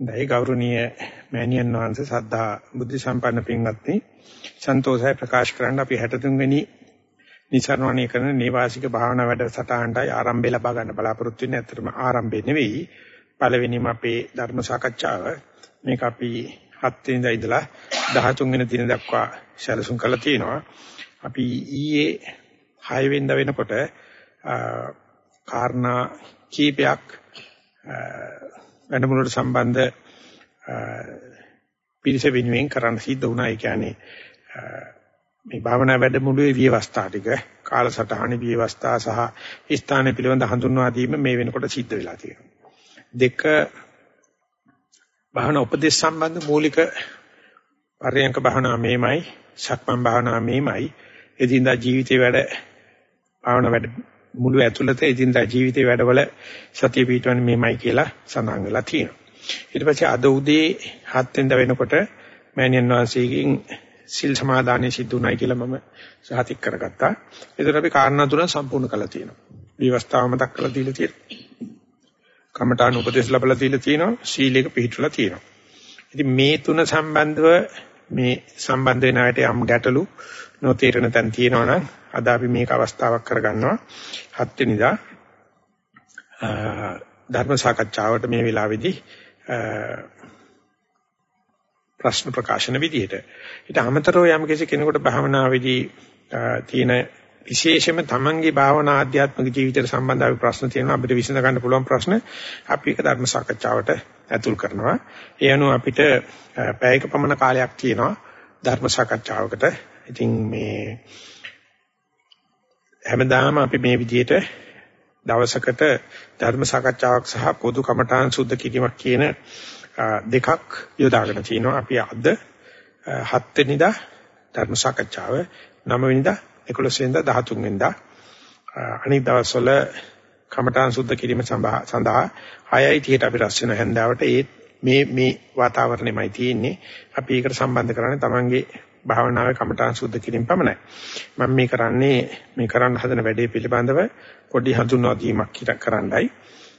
දැයි ගෞරවනීය මෑණියන් වහන්සේ සද්ධා බුද්ධ සම්පන්න පින්වත්නි සන්තෝෂය ප්‍රකාශ කරන්න අපි 63 වෙනි නිසරණණය කරන නේවාසික භාවනා වැඩසටහනටයි ආරම්භය ලබා ගන්න බලාපොරොත්තු වෙන්නේ. ඇත්තටම ආරම්භය නෙවෙයි පළවෙනිම අපේ ධර්ම සාකච්ඡාව. මේක අපි 7 වෙනිදා ඉඳලා 13 වෙනි දින දක්වා සැලසුම් කරලා තියෙනවා. අපි ඊයේ 6 වෙනිදා වෙනකොට කාරණා කීපයක් වැඩමුළුවට සම්බන්ධ පිරිස වෙනුවෙන් කරන්න සිද්ධ වුණා. ඒ කියන්නේ මේ භාවනා වැඩමුළුවේ විවස්ථා ටික කාලසටහනේ විවස්ථා සහ ස්ථාන පිළිබඳ හඳුන්වා දීම මේ වෙනකොට සිද්ධ වෙලා තියෙනවා. දෙක භාවනා උපදේශ සම්බන්ධ මූලික පරයන්ක භාවනා මේමයි, සක්මන් භාවනා මේමයි, එදිනදා ජීවිතේ වැඩ භාවනා වැඩ මුළු ඇතුළත එදිනදා ජීවිතේ වැඩවල සතිය පිටවන්නේ මේමයි කියලා සඳහන් වෙලා තියෙනවා. ඊට පස්සේ අද උදේ 7 වෙනිදා වෙනකොට මෑණියන් වහන්සේගෙන් සිල් සමාදානයේ සිද්ධුණයි කියලා මම සහතික කරගත්තා. ඒතර අපි කාරණා තුන සම්පූර්ණ කළා තියෙනවා. විවස්ථාව මතක් කරලා දීලා තියෙනවා. කමඨාන උපදේශ ලැබලා දීලා තියෙනවා. සීලයක පිළිහිටලා තියෙනවා. ඉතින් මේ තුන සම්බන්ධව මේ සම්බන්ධ වෙන අයට යම් ගැටලු නොතේරෙන තැන් තියෙනවා නම් අද අපි මේක අවස්ථාවක් කරගන්නවා. හත් වෙනිදා ධර්ම සාකච්ඡාවට මේ වෙලාවේදී ප්‍රශ්න ප්‍රකාශන විදිහට. ඊට අමතරව යම් කෙනෙකුට භාවනාවේදී තියෙන විශේෂයෙන්ම තමන්ගේ භාවනා ආධ්‍යාත්මික ජීවිතයට සම්බන්ධ අපි ප්‍රශ්න තියෙනවා අපිට විසඳ ගන්න පුළුවන් ප්‍රශ්න අපි ඒක ධර්ම සාකච්ඡාවට ඇතුල් කරනවා. ඒ අනුව අපිට පැයක පමණ කාලයක් තියෙනවා ධර්ම සාකච්ඡාවකට. ඉතින් මේ හැමදාම අපි මේ විදිහට දවසකට ධර්ම සාකච්ඡාවක් සහ පොදු කමඨාන් සුද්ධ කිරීමක් කියන දෙකක් යොදාගෙන තිනවා. අපි අද 7 වෙනිදා ධර්ම සාකච්ඡාව 9 වෙනිදා 11 වෙනිදා 13 වෙනිදා අනිත් දවස්වල කමඨාන් සුද්ධ කිරීම සඳහා 6:30ට අපි රැස් වෙන හැන්දාවට ඒ මේ මේ වාතාවරණයමයි තියෙන්නේ. අපි ඒකට සම්බන්ධ කරන්නේ Tamange භාවනාවේ කමඨාන් සුද්ධ කිරීම පමණයි. මම මේ කරන්නේ මේ කරන්න හදන වැඩේ පිළිබඳව පොඩි හඳුන්වා දීමක් කරන්නයි.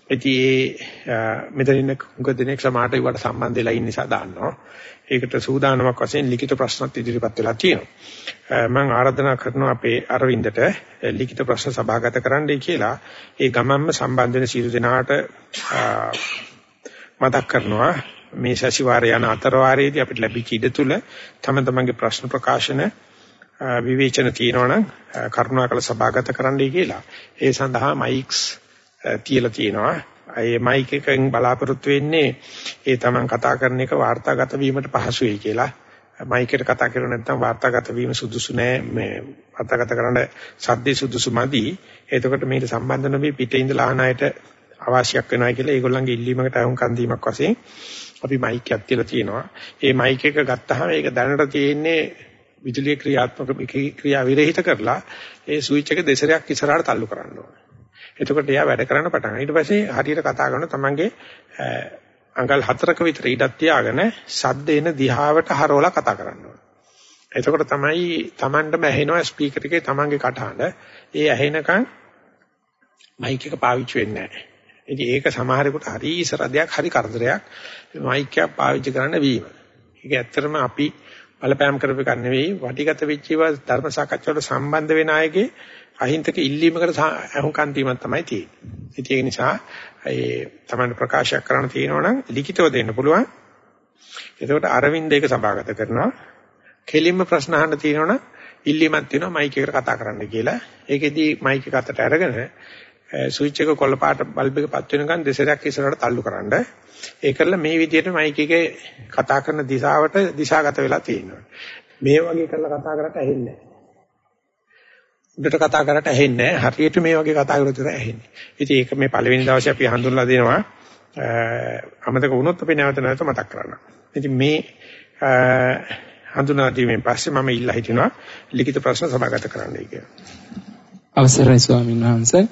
ඉතින් ඒ මෙතන ඉන්න උග දිනෙක සමාහට ඒවට සම්බන්ධ වෙලා ඉන්න නිසා දාන්නවා. ඒකට සූදානමක් වශයෙන් ලිඛිත ප්‍රශ්නත් ඉදිරිපත් වෙලා තියෙනවා. මම ආරාධනා කරනවා අපේ අරවින්දට ලිඛිත ප්‍රශ්න සභාගත කරන්නයි කියලා. ඒ ගමම්ම සම්බන්ධ වෙන සියලු දෙනාට මතක් කරනවා මේ සතිವಾರය යන අතර වාරයේදී අපිට ලැබිච්ච ඉඩ තුල තම තමන්ගේ ප්‍රශ්න ප්‍රකාශන විවේචන තියෙනවනම් කරුණාකර සභාගත කරන්නයි කියලා. ඒ සඳහා මයික්ස් තියලා තියෙනවා. ඒ මයික් එකෙන් බලාපොරොත්තු වෙන්නේ ඒ තමන් කතා කරන එක වාර්තාගත වීමට පහසු වෙයි කියලා. මයික් එකට කතා කරුව නැත්නම් වාර්තාගත වීම සුදුසු නෑ මේ වාර්තාගත කරන්න සද්දේ සුදුසු මදි. එතකොට මේකට සම්බන්ධ නොවි පිටේ ඉඳලා අහන අයට අවශ්‍යයක් වෙනවා කියලා ඒගොල්ලන්ගේ ඉල්ලීමකට අහුම් කන් දීමක් වශයෙන් අපි මයික් එකක් තියලා තියෙනවා. ඒ මයික් එක ගත්තාම ඒක දැනට තියෙන්නේ විදුලිය ක්‍රියාත්මක ක්‍රියා විරහිත කරලා ඒ ස්විච් එක දෙසරයක් ඉස්සරහට තල්ලු කරන්න ඕනේ. එතකොට එයා වැඩ කරන්න පටන් ගන්නවා. ඊට පස්සේ හරියට කතා කරන තමන්ගේ අඟල් හතරක විතර ඉඩක් තියාගෙන ශබ්ද එන දිහාවට හරවලා කතා කරන්න ඕනේ. එතකොට තමයි තමන්ටම ඇහෙනවා ස්පීකර් එකේ තමන්ගේ කටහඬ. ඒ ඇහෙනකන් මයික් එක පාවිච්චි වෙන්නේ නැහැ. ඉතින් ඒක සමහරෙකුට හරි ඉසරදයක් හරි කරදරයක් මයික් එක පාවිච්චි කරන්න වීම. ඒක ඇත්තටම අපි බලපෑම් කරපු එකක් නෙවෙයි වටිගත වෙච්ච ඒවා ධර්ම සාකච්ඡාවට සම්බන්ධ වෙන අයගේ අහිංසක ඉල්ලීමකට අහුම්කන් දීමක් තමයි තියෙන්නේ. ඉතින් ඒ නිසා ඒ තමයි ප්‍රකාශයක් කරන්න තියෙනවනම් ලිඛිතව දෙන්න පුළුවන්. එතකොට අරවින්ද ඒක සභාගත කරනවා. කෙලින්ම ප්‍රශ්න අහන්න තියෙනවනම් ඉල්ලීමක් තියෙනවා මයික් එකට කතා කරන්න කියලා. ඒකෙදි මයික් එක අතට අරගෙන ස්විච් එක කොල්ල පාට බල්බ් එක පත් වෙනකන් දෙසරයක් ඉස්සරහට තල්ලු කරන්න. ඒ කරලා මේ විදිහට මයික් එකේ කතා කරන දිශාවට දිශාගත වෙලා තියෙනවා. මේ වගේ කරලා කතා කරලා ඇහෙන්නේ නැහැ. උඩට කතා කරලා ඇහෙන්නේ නැහැ. හරියට මේ වගේ කතා කරලා විතර ඇහෙන්නේ. ඉතින් ඒක මේ පළවෙනි දවසේ අපි හඳුන්ලා දෙනවා. අමතක වුණොත් අපි නැවත නැවත මතක් කරගන්නවා. ඉතින් මේ හඳුනා දීමෙන් පස්සේ මම ඉල්ලා හිටිනවා ලිඛිත ප්‍රශ්න සභාගත කරන්නයි කියලා. අවසරයි ස්වාමීන් වහන්සේ.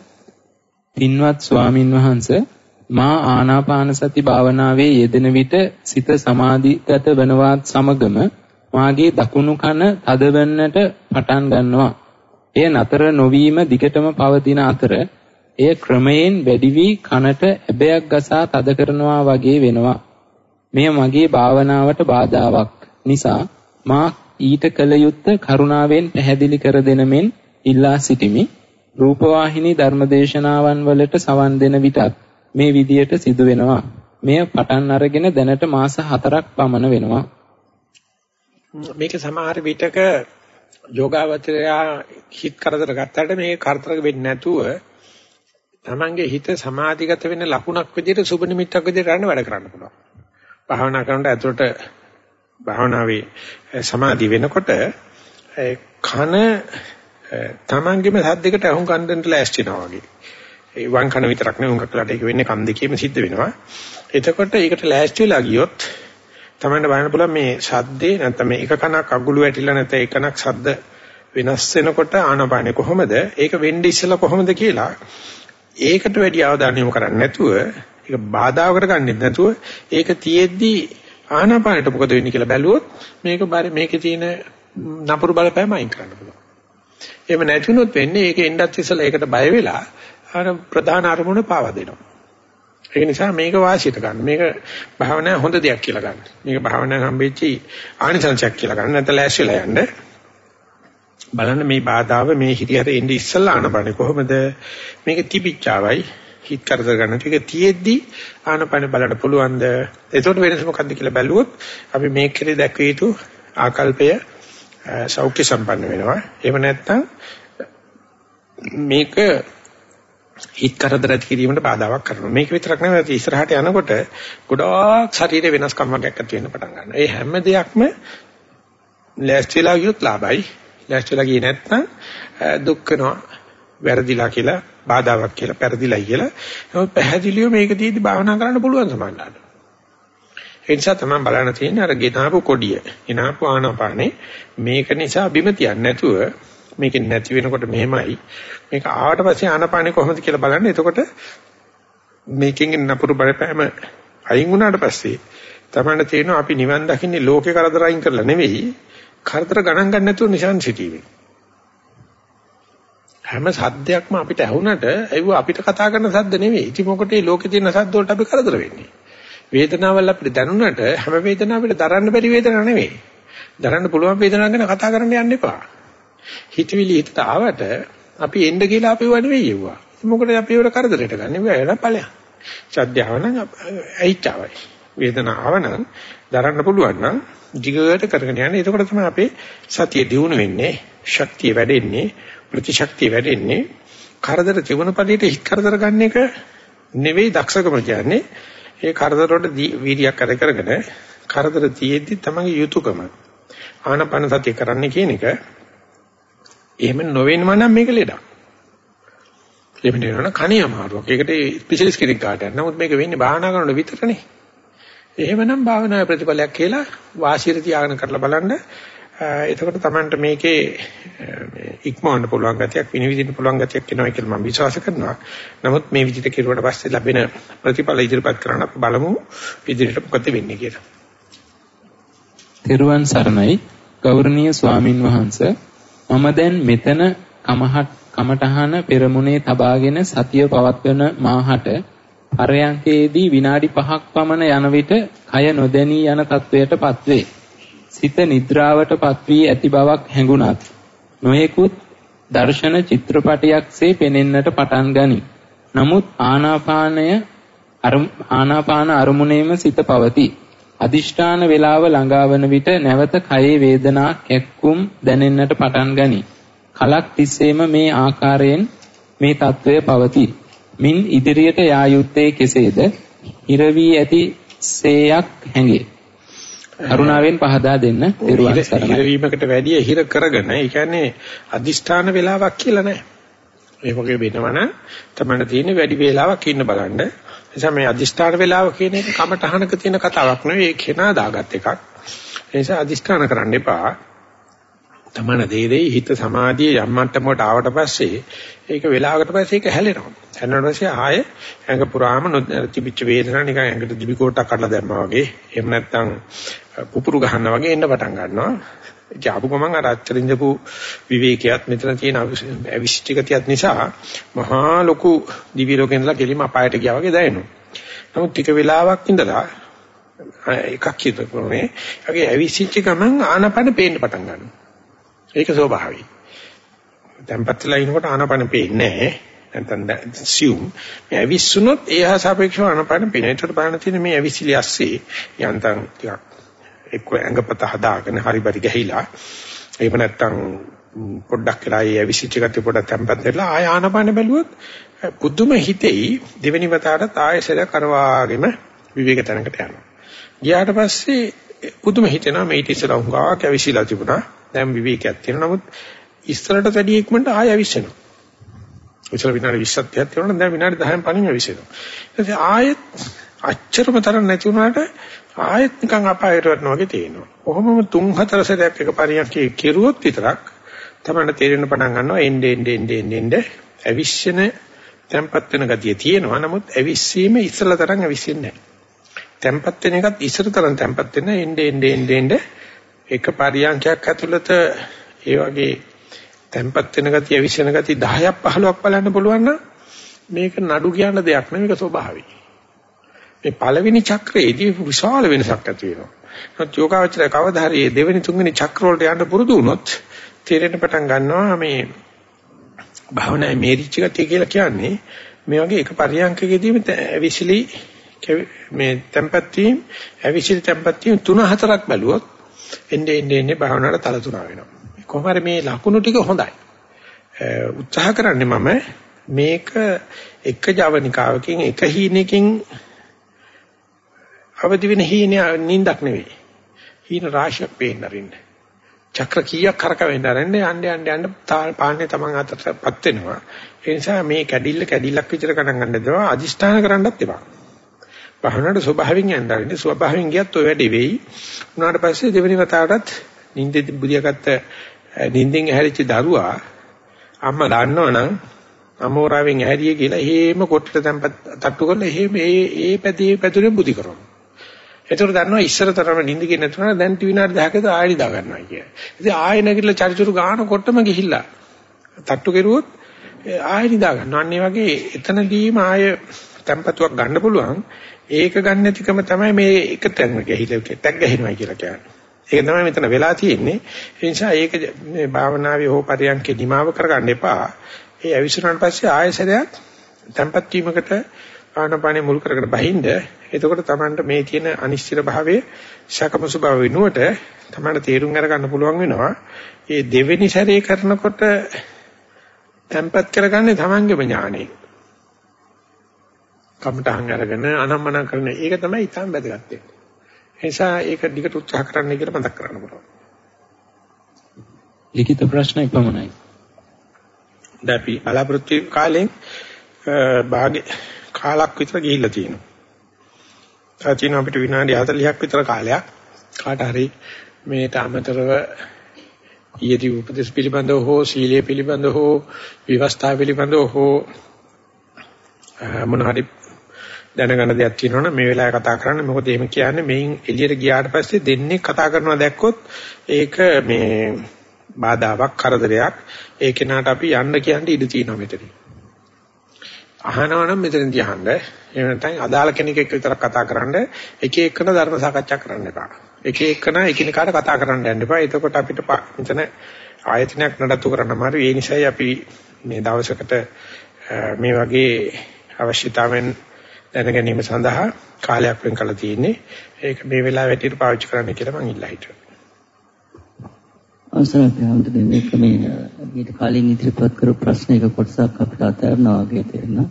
පින්වත් ස්වාමින් වහන්සේ මා ආනාපාන සති භාවනාවේ යෙදෙන විට සිත සමාධිගත වනවත් සමගම මාගේ දකුණු කන තදවන්නට පටන් ගන්නවා. එය නතර නොවීම දිගටම පවතින අතර එය ක්‍රමයෙන් වැඩි වී කනට ඇබයක් ගසා තද කරනවා වගේ වෙනවා. මෙය මගේ භාවනාවට බාධාවක් නිසා මා ඊට කල යුත්තේ කරුණාවෙන් පැහැදිලි කර දෙන මෙන් ඉල්ලා සිටිමි. රූපවාහිනී ධර්මදේශනාවන් වලට සවන් දෙන විටත් මේ විදියට සිදු වෙනවා. මෙය පටන් අරගෙන දැනට මාස 4ක් පමණ වෙනවා. මේක සමහර විටක යෝගාවචරයා හිත කරදර ගත්තට මේ කරදර වෙන්නේ නැතුව තමන්ගේ හිත සමාධිගත වෙන ලකුණක් විදිහට සුබ නිමිත්තක් විදිහට ගන්න වැඩ කරන්න පුළුවන්. භාවනා කරනකොට ඇතුළට භාවනාවේ සමාධි වෙනකොට කන තමන්ගේම සද්දයකට අහුන් කන්දෙන්ට ලෑස්තිනවා වගේ. ඒ වම් කන විතරක් නෙවෙයි උංගක් කලට ඒක වෙන්නේ කන් දෙකේම සිද්ධ වෙනවා. එතකොට ඒකට ලෑස්ති වෙලා ගියොත් තමන්ට බලන්න පුළුවන් මේ ශබ්දේ නැත්නම් මේ එක කනක් අගුළු වැටිලා නැත්නම් එකනක් ශබ්ද වෙනස් වෙනකොට ආනපානේ කොහොමද? ඒක වෙන්නේ ඉස්සෙල්ලා කොහොමද කියලා ඒකට වැඩි අවධානය යොමු කරන්නේ නැතුව ඒක බාධාවකට ගන්නෙත් නැතුව ඒක තියෙද්දි ආනාපානෙට මොකද වෙන්නේ කියලා බැලුවොත් මේක මේකේ තියෙන නපුරු බලපෑම අයින් කරන්න පුළුවන්. එහෙම නැතිනොත් වෙන්නේ ඒක එන්නත් ඉස්සලා ඒකට බය වෙලා අර ප්‍රධාන අරමුණ පාවා දෙනවා. ඒ නිසා මේක වාසියට ගන්න. මේක භාවනා හොඳ දෙයක් කියලා ගන්න. මේක භාවනා හම්බෙච්චි ආනිසංසයක් කියලා ගන්න. නැත්නම් ලෑස්තිලා යන්න. බලන්න මේ බාධාව මේ හිරියට එන්නේ ඉස්සලා ආනපනේ කොහොමද? මේක තිබිච්චාවයි හිත කරදර ගන්න ටික තියෙද්දි ආනපන බලන්න පුළුවන්ද? එතකොට වෙනස මොකද්ද කියලා බැලුවොත් අපි මේ කෙරේ දැක්විය යුතු ආකල්පය සෞඛ්‍ය සම්පන්න වෙනවා. එහෙම නැත්නම් මේක හිත කරදර ඇති කිරීමට බාධාවක් කරනවා. මේක විතරක් නෙවෙයි ඉස්සරහට යනකොට ගොඩාක් ශරීර වෙනස්කමක් ඇති වෙන්න පටන් ගන්නවා. ඒ හැම දෙයක්ම ලෑස්තිලා ගියොත් ලාභයි. ලෑස්තිලා ගියේ නැත්නම් දුක් වෙනවා. වැරදිලා කියලා බාධාවක් කියලා පෙරදිලා කියලා. නමුත් පැහැදිලිව මේක තියෙදි භාවනා කරන්න පුළුවන් සමානලාට. ඒ නිසා තමයි බලන්න තියෙන්නේ අර ගෙනාපු කොඩිය. ගෙනාපු ආනාපානේ මේක නිසා බිම තියන්නේ නැතුව මේක නැති වෙනකොට මෙහෙමයි. මේක ආවට පස්සේ ආනාපානේ කොහොමද කියලා බලන්න. එතකොට මේකෙන් නපුරු බලපෑම අයින් වුණාට පස්සේ තමයි තේරෙනවා අපි නිවන් දකින්නේ ලෝකේ කරදර අයින් කරලා නෙවෙයි කරදර ගණන් ගන්න නැතුව නිසන් සිටීමේ. හැම සද්දයක්ම අපිට ඇහුනට ඒව අපිට කතා කරන සද්ද නෙවෙයි. ඉතින් මොකටද මේ ලෝකේ තියෙන සද්ද වලට අපි කරදර වෙන්නේ? වේදනාවල් අපිට දැනුණට හැම වේදනාවක් අපිට දරන්න බැරි වේදනාවක් නෙවෙයි. දරන්න පුළුවන් වේදනාවක් ගැන කතා කරන්න යන්න එපා. හිතවිලි හිතට ආවට අපි එන්න කියලා අපිව නෙවෙයි යුවා. මොකටද අපි ඒවට කරදරයට ගන්නෙ? වෙලා ඵලයක්. සද්දාව නම් ඇයිචාවයි. වේදනාව නම් දරන්න පුළුවන් නම් jigට කරගෙන යන්න. එතකොට තමයි අපේ සතිය දියුණු වෙන්නේ, ශක්තිය වැඩෙන්නේ, ප්‍රතිශක්තිය වැඩෙන්නේ. කරදර තිබුණ පළියට හිත කරදර ගන්න එක නෙවෙයි දක්ෂකම කියන්නේ. ඒ කරදර වලට වීර්යයක් අර කරගෙන කරදර තියෙද්දි තමයි යුතුයකම. ආනපන සතිය කරන්න කියන එක එහෙම නොවෙනව නම් මේක ලෙඩක්. එහෙම නෙවෙයි කණේ අමාරුවක්. ඒකට ස්පෙෂලිස්ට් කෙනෙක් කාට යන්න. නමුත් මේක වෙන්නේ භාවනා කරනකොට විතරනේ. එහෙමනම් භාවනාවේ ප්‍රතිඵලයක් කියලා වාසියට තියාගෙන කරලා බලන්න. එතකොට Tamanට මේකේ ඉක්මවන්න පුළුවන් ගතියක් විනිවිදින්න පුළුවන් ගතියක් එනවා කියලා මම විශ්වාස කරනවා. නමුත් මේ විදිහට කෙරුවට පස්සේ ලැබෙන ප්‍රතිඵල ඉදිරිපත් කරන්න අපි බලමු ඉදිරියට මොකද වෙන්නේ කියලා. තෙරුවන් සරණයි ගෞරවනීය ස්වාමින් වහන්සේ මම දැන් මෙතන කමහත් කමඨහන පෙරමුණේ තබාගෙන සතිය පවත්වන මාහට පරයන්කේදී විනාඩි 5ක් පමණ යන විට කය නොදැනී යන තත්වයටපත් වේ. සිත නිද්‍රාවටපත් වී ඇති බවක් හැඟුණත් නොයෙකුත් දර්ශන චිත්‍රපටයක්සේ පෙනෙන්නට පටන් ගනී. නමුත් ආනාපානය ආනාපාන අරමුණේම සිත පවතී. අදිෂ්ඨාන වේලාව ළඟාවන විට නැවත කයේ වේදනා කැක්කුම් දැනෙන්නට පටන් ගනී. කලක් තිස්සේම මේ ආකාරයෙන් මේ తත්වය පවතී. මින් ඉදිරියට යා යුත්තේ කෙසේද? හිර වී ඇති සේයක් හැඟේ. කරුණාවෙන් පහදා දෙන්න පෙරුවන් සරණයි. හිරවීමකට වැඩිය හිර කරගෙන ඒ කියන්නේ අදිෂ්ඨාන වේලාවක් කියලා නෑ. ඒ වගේ වෙනවනම් තමයි තියෙන්නේ වැඩි වේලාවක් ඉන්න බලන්න. නිසා මේ අදිෂ්ඨාන වේලාව කියන එක කමටහනක තියෙන කතාවක් නෙවෙයි ඒ කෙනා දාගත් එකක්. ඒ නිසා අදිෂ්ඨාන කරන්න එපා. තමන දෙයේදී හිත සමාධිය යම් මට්ටමකට ආවට පස්සේ ඒක වෙලාවකට පස්සේ ඒක හැලෙනවා. හැලෙනකොට පස්සේ ආයේ ඇඟ පුරාම තිබිච්ච වේදනාව නිකන් ඇඟට දිවි කොටක් කඩලා දැම්මා වගේ. එහෙම නැත්නම් පුපුරු ගහනවා වගේ එන්න පටන් ගන්නවා. ජාපු ගමන් අර අච්චරින්දපු විවේකයක් මෙතන තියෙන අවිශ්චිකතියක් නිසා මහා ලොකු දිවි ලෝකේ ඉඳලා කෙලිම අපායට ගියා වගේ දැනෙනවා. නමුත් ටික වෙලාවක් ඉඳලා එකක් කියතෝනේ. ඒගේ ඇවිසිච්ච ගමන් ආනපන පේන්න පටන් ගන්නවා. ඒක ස්වභාවයි. tempත් වෙලා ඉනකොට ආනපන පේන්නේ නැහැ. නැත්නම් assume මේ ඇවිස්සුනොත් ඒහා සාපේක්ෂව ආනපන පේන. ඒකට බලන්න තියෙන මේ ඇවිසිලි ඇස්සේ යන්තම් ටිකක් එක්ක ඇඟපත හදාගෙන හරි පරි ගහිලා එහෙම නැත්නම් පොඩ්ඩක් වෙලා ඒ ඇවිසිච්ච ගතිය පොඩ්ඩක් tempත් වෙලා ආය ආනපන බැලුවොත් පුදුම හිතෙයි දෙවෙනි වතාවට ආයසර කරවාගෙන විවේක තැනකට යනවා. ගියාට පස්සේ පුදුම හිතෙනවා මේ ඊට ඉස්සෙල්ලා හුඟා කැවිසිලා තිබුණා. දැන් විවේකයක් තියෙනවා. නමුත් ඉස්සරට වැඩි ඉක්මනට ආය ඇවිස්සෙනවා. ඉස්සර විනාඩි 20ක් 30ක් තියෙනවා දැන් විනාඩි 10න් පණින් ඇවිස්සෙනවා. ඊට ආයෙත් අච්චරම තරම් නැති වුණාට ආයෙත් නිකන් අපායට වටනවා වගේ තියෙනවා. කොහොමම තුන් හතර සැරයක් එක පරියන්කේ කෙරුවොත් විතරක් තමයි තේරෙන්න පටන් ගන්නවා එන්නේ එන්නේ එන්නේ එන්නේ ඇවිස්සෙන tempat වෙන ගතිය තියෙනවා. නමුත් ඇවිස්සීම ඉස්සලා තරම් ඇවිස්සෙන්නේ නැහැ. tempat වෙන එකත් ඉස්සර තරම් tempat වෙන එන්නේ එන්නේ එන්නේ එක පරියන්කයක් ඇතුළත ඒ වගේ tempat වෙන ගතිය විශ්වෙන ගතිය 10ක් 15ක් බලන්න පුළුවන් නම් මේක නඩු කියන දෙයක් නෙවෙයි මේක ස්වභාවයි. මේ පළවෙනි චක්‍රයේදී විශාල වෙනසක් ඇති වෙනවා. නමුත් යෝගාවචරය කවදා හරි දෙවෙනි තුන්වෙනි චක්‍ර වලට යන්න පුරුදු වුණොත් තේරෙන්න පටන් ගන්නවා මේ භාවනාවේ මේරිච්ච ගතිය කියලා කියන්නේ මේ වගේ එක පරියන්කකෙදීම විසිලි මේ tempat වීම අවිසිලි tempat වීම තුන හතරක් බැලුවොත් එන්නේ එන්නේ එන්නේ භාවනාවට තල තුනා වෙනවා. කොහොම හරි මේ ලකුණු ටික හොඳයි. උත්සාහ කරන්නේ මම මේක එක ජවනිකාවකින් එක හීනකින් අවදි වෙන හීනේ නින්දක් නෙවෙයි. හීන රාශියක් පේන්න අරින්න. චක්‍ර කීයක් කරකවෙන්න අරන්නේ යන්න යන්න යන්න පාන්නේ Taman අතටපත් වෙනවා. ඒ නිසා මේ කැඩිල්ල කැඩිල්ලක් විතර ගණන් ගන්න දෙනවා අදිෂ්ඨාන කරන්නත් එපා. භවනට ස්වභාවයෙන් යන්නරින්නේ ස්වභාවයෙන් ගියත් ඔය වැඩි වෙයි. උනාට පස්සේ දෙවෙනි වතාවටත් නිින්දෙදි බුදියාගත්ත නිින්දෙන් ඇහැරිච්ච දරුවා අම්මා දන්නවනම් අමෝරාවෙන් ඇහැරියේ කියලා එහෙම කොට්ටට තැම්පත් තට්ටු කරලා එහෙම ඒ ඒ පැති පැතුරෙන් බුදි කරනවා. ඒතර දන්නවා ඉස්සරතරම නිින්ද ගියේ නැතුණා දැන් විනාඩි 10කට ආයෙ නිදා ගන්නවා කිය. ඉතින් ආයෙ නැගිටලා චරිචුරු ගාන කොට්ටම ගිහිල්ලා තට්ටු කෙරුවොත් ආයෙ නිදා ගන්නවා. අන්න වගේ එතනදීම ආයෙ තැම්පතුවක් ගන්න පුළුවන්. ඒක ගන්න නැතිකම තමයි මේ එක තැනක ගිහිල්ලා ටැග් ගහිනවා කියලා කියන්නේ. ඒක තමයි මෙතන වෙලා තියෙන්නේ. ඒ නිසා ඒක මේ භාවනාවේ හෝ පරියන්කේ නිමාව කරගන්න එපා. ඒ අවිසුරන් පස්සේ ආයසරයක් tempat වීමකට ආනපානේ මුල් කරගෙන බහින්ද එතකොට Tamanට මේ තියෙන අනිශ්චිත භාවයේ ශකමසු භාව වෙනුවට Tamanට තේරුම් අරගන්න පුළුවන් වෙනවා. ඒ දෙවෙනි සැරේ කරනකොට tempat කරගන්නේ Tamanගේම ඥානෙයි. කමටහන් අරගෙන අනම්මන කරන ඒක තමයි ඊටම වැදගත් වෙන්නේ. නිසා ඒක දිගට උත්සාහ කරන්න කියලා මතක් කරන්න පුළුවන්. ලිඛිත ප්‍රශ්න එපමණයි. දැන් අපි බලාපොරොත්තු කාලෙන් භාගේ කාලක් විතර ගිහිල්ලා තියෙනවා. තාචින අපිට විනාඩි 40ක් විතර කාලයක්. කාට හරි මේට අමතරව ඊයේදී උපදේශ පිළිබඳව හෝ සීලය පිළිබඳව හෝ විවස්ථා පිළිබඳව හෝ මොන හරි දැනගන්න දෙයක් තියෙනවනම් මේ වෙලාවේ කතා කරන්න. මොකද එහෙම කියන්නේ මේන් එළියට ගියාට පස්සේ දෙන්නේ කතා කරනවා දැක්කොත් ඒක මේ බාධාවක් කරදරයක්. ඒ කෙනාට අපි යන්න කියන්න ඉඩ තියෙනවා මෙතන. අහනවනම් මෙතනදී අහන්න. එහෙම නැත්නම් අදාළ කෙනෙක් එක්ක විතරක් කතා කරන්න එක එකන ධර්ම සාකච්ඡා කරන්න එපා. එක එකන එකිනෙකාට කතා කරන්න යන්න එපා. එතකොට අපිට මෙතන ආයතනයක් නඩත්තු කරන්න අමාරුයි. ඒ නිසායි අපි මේ දවසකට මේ වගේ අවශ්‍යතාවෙන් දැන ගැනීම සඳහා කාලයක් වෙන් කළ තියෙන්නේ. ඒක මේ වෙලාව වැටියට පාවිච්චි කරන්න කියලා මම ඉල්ලා හිටියා. අවසරයි ප්‍රහම්තුනේ මේක මේ ඊට කලින් ඉදිරිපත් කරපු ප්‍රශ්නයක කොටසක් අපිට අතහැරනවා වගේ තේරෙනවා.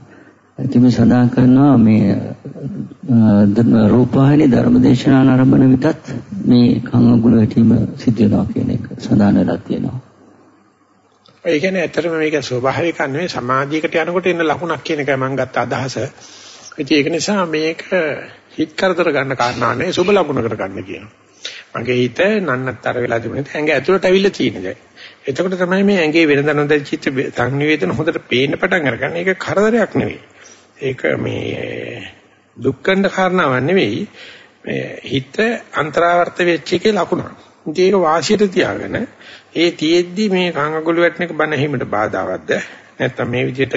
ඉතින් මේ සඳහන් කරනවා මේ රූපවාහිනී ධර්මදේශනා ආරම්භන විටත් මේ කංග ගුණ වැටීම සිද්ධ වෙනවා කියන එක සඳහන් වෙලා තියෙනවා. ඒ කියන්නේ ඇත්තටම මේක ස්වභාවික නෙවෙයි සමාධියකට යනකොට එන ලකුණක් කියන එකයි මම ගත්ත අදහස. ඉතින් ඒක නිසා මේක හිත කරදර ගන්න කාරණා නෙවෙයි සුබ ලකුණකට ගන්න කියනවා. මගේ හිත නන්නත්තර වෙලා තිබුණේ ඇඟ ඇතුළට ඇවිල්ලා තියෙන දැන්. එතකොට තමයි මේ ඇඟේ වෙනද නොදැයි චිත්ත සංනිවේදන හොඳට පේන්න පටන් අරගන්න. ඒක කරදරයක් නෙවෙයි. ඒක මේ දුක්ඛණ්ඩ කාරණාවක් නෙවෙයි. මේ හිත අන්තරාවර්ත වෙච්ච එකේ ලකුණක්. ඉතින් ඒක වාසියට තියාගෙන ඒ තියෙද්දි මේ කංගගොළු වැටෙන එක බණ හිමට බාධාවත්ද? නැත්නම් මේ විදිහට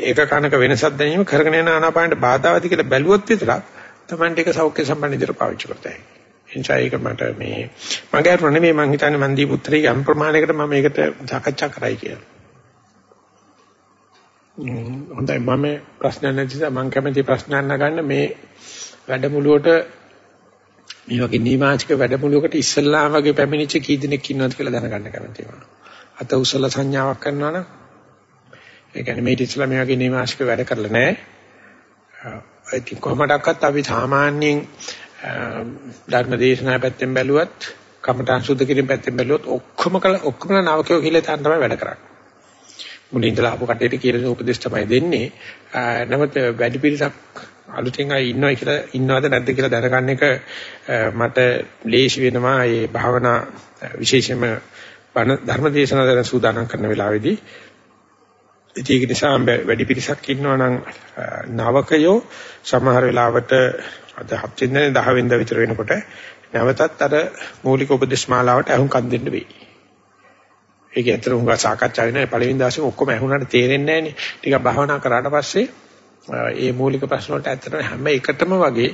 ඒක කනක වෙනසක් දැනීම කරගෙන යන ආනාපානට බාධාවද කියලා බැලුවොත් විතරක් Tamante එක සෞඛ්‍ය සම්බන්ධ විදිහට පාවිච්චි කරතයි. එනිසා ඒක මට මේ මගේ අර නෙමෙයි මං හිතන්නේ මන් දීපු උත්තරේ යම් ප්‍රමාණයකට මම මේකට සාකච්ඡා කරයි කියලා. හොඳයි මම ප්‍රශ්න නැතිද මම කැමති ප්‍රශ්න අහන්න මේ වැඩමුළුවට මේ වගේ නිමාචික වැඩමුළුවකට ඉස්සල්ලාම වගේ පැමිණිච්ච කී දෙනෙක් ඉන්නවද කියලා දැනගන්න කැමතියි මම. අත උසල සංඥාවක් කරනවා නම් ඒ කියන්නේ මේ ඉස්සල්ලා මේ වගේ නිමාචික වැඩ කරලා නැහැ. ඉතින් කොහොමඩක්වත් අපි සාමාන්‍යයෙන් ධර්ම දේශනා පැත්තෙන් බැලුවත් කමඨාන් සුද්ධ කිරීම පැත්තෙන් බැලුවොත් ඔක්කොම කල ඔක්කොම නවකයෝ කියලා තන තමයි වැඩ කරන්නේ. මුලින් ඉඳලා ආපු කට්ටියට කියලා උපදේශ තමයි දෙන්නේ. නමුත් වැඩි පිළිසක් අලුතෙන් අය ඉන්නවයි කියලා ඉන්නවද නැද්ද කියලා දැනගන්න එක මට ලේසි වෙනවා. මේ භාවනා විශේෂයෙන්ම ධර්ම දේශනා දරන සූදානම් කරන වෙලාවේදී ඒක නිසා වැඩි පිරිසක් ඉන්නවා නම් නවකයෝ සමහර වෙලාවට අද හත් වෙනිදා 10 වෙනිදා විතර වෙනකොට නැවතත් අර මූලික උපදේශ මාලාවට අහුම්කම් දෙන්න වෙයි. ඒක ඇත්තට උංගා සාකච්ඡා වෙනවා පළවෙනි දවසේ ඔක්කොම ඇහුණාට තේරෙන්නේ නැහැ නේ. ටිකක් භාවනා කරාට පස්සේ ඒ මූලික ප්‍රශ්න වලට ඇත්තටම හැම එකටම වගේ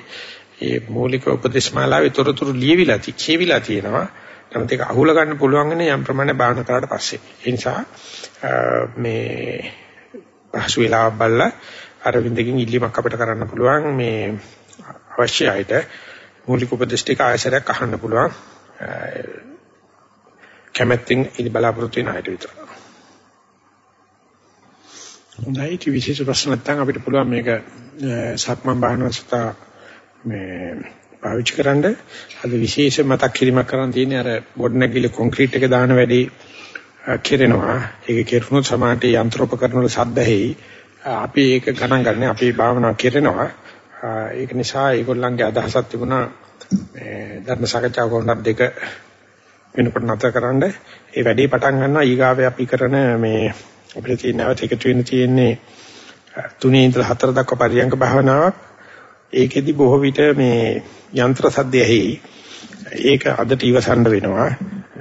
ඒ මූලික උපදේශමාලාවේ තොරතුරු ලියවිලා තියෙවිලා තියෙනවා. නමුත් ඒක අහුල ගන්න පුළුවන් වෙන්නේ යම් ප්‍රමාණයක් භාවනා කරාට පස්සේ. ඒ නිසා මේ පහසු වෙලාවක් බලලා අරවින්දකින් ඉල්ලීමක් අපිට කරන්න පුළුවන් මේ අවශ්‍ය අයට මූලික උපදේශ ටික ආයසරයක් අහන්න පුළුවන්. කැමැත්තෙන් ඉනි බලාපොරොත්තු වෙන අයට විතර. හොඳයි ඉති විශේෂ ප්‍රශ්න නැත්නම් අපිට පුළුවන් මේක සක්මන් භාවනාවට මේ පාවිච්චි කරන්න අද විශේෂ මතක් කිරීමක් කරන් තියෙන්නේ අර බොඩ් නැගිලි කොන්ක්‍රීට් එක දාන වැඩි කෙරෙනවා. ඒක කෙරුණොත් සමානට යන්ත්‍රෝපකරණ වල සද්ද ඇහි. අපි ඒක ගණන් ගන්න අපි භාවනා කරනවා. ඒක නිසා ඒගොල්ලන්ගේ අදහසක් තිබුණා මේ ධර්ම සාකච්ඡාව කොහොමද දෙක වෙනකොට නැතරකරනද ඒ වැඩේ පටන් ගන්නවා ඊගාවේ අපි කරන මේ අපිට තියෙන නැවත එකතු වෙන්න තියෙන්නේ තුනේ ඉඳලා හතර දක්වා පරියංග භාවනාවක් ඒකෙදි බොහෝ විට මේ යන්ත්‍ර සද්දය ඇහි ඒක අදට ඉවසන්න වෙනවා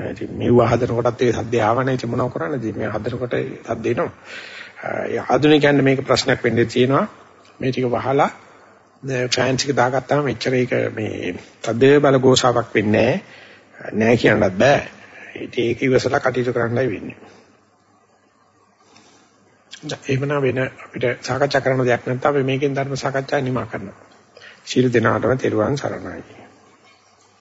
ඉතින් මෙව හදනකොටත් ඒ සද්දය ආවනේ ඉතින් මොනව කරන්නද මේ හදනකොට සද්ද එනවා ඒ ආධුනිකයන්ට මේක ප්‍රශ්නයක් වෙන්නේ තියෙනවා මේ ටික වහලා ෆෑන්ස් එක දාගත්තාම එච්චර ඒක මේ තද බල ගෝසාවක් වෙන්නේ නැහැ නෑ කියන්නත් බෑ. ඉතින් ඒක ඉවසලා කටයුතු කරන්නයි වෙන්නේ. එහෙමනම් වෙන අපිට සාකච්ඡා කරන්න දෙයක් නැත්නම් අපි මේකෙන් ධර්ම සාකච්ඡා නිමා කරනවා. ශීල දෙනාටම තෙරුවන් සරණයි.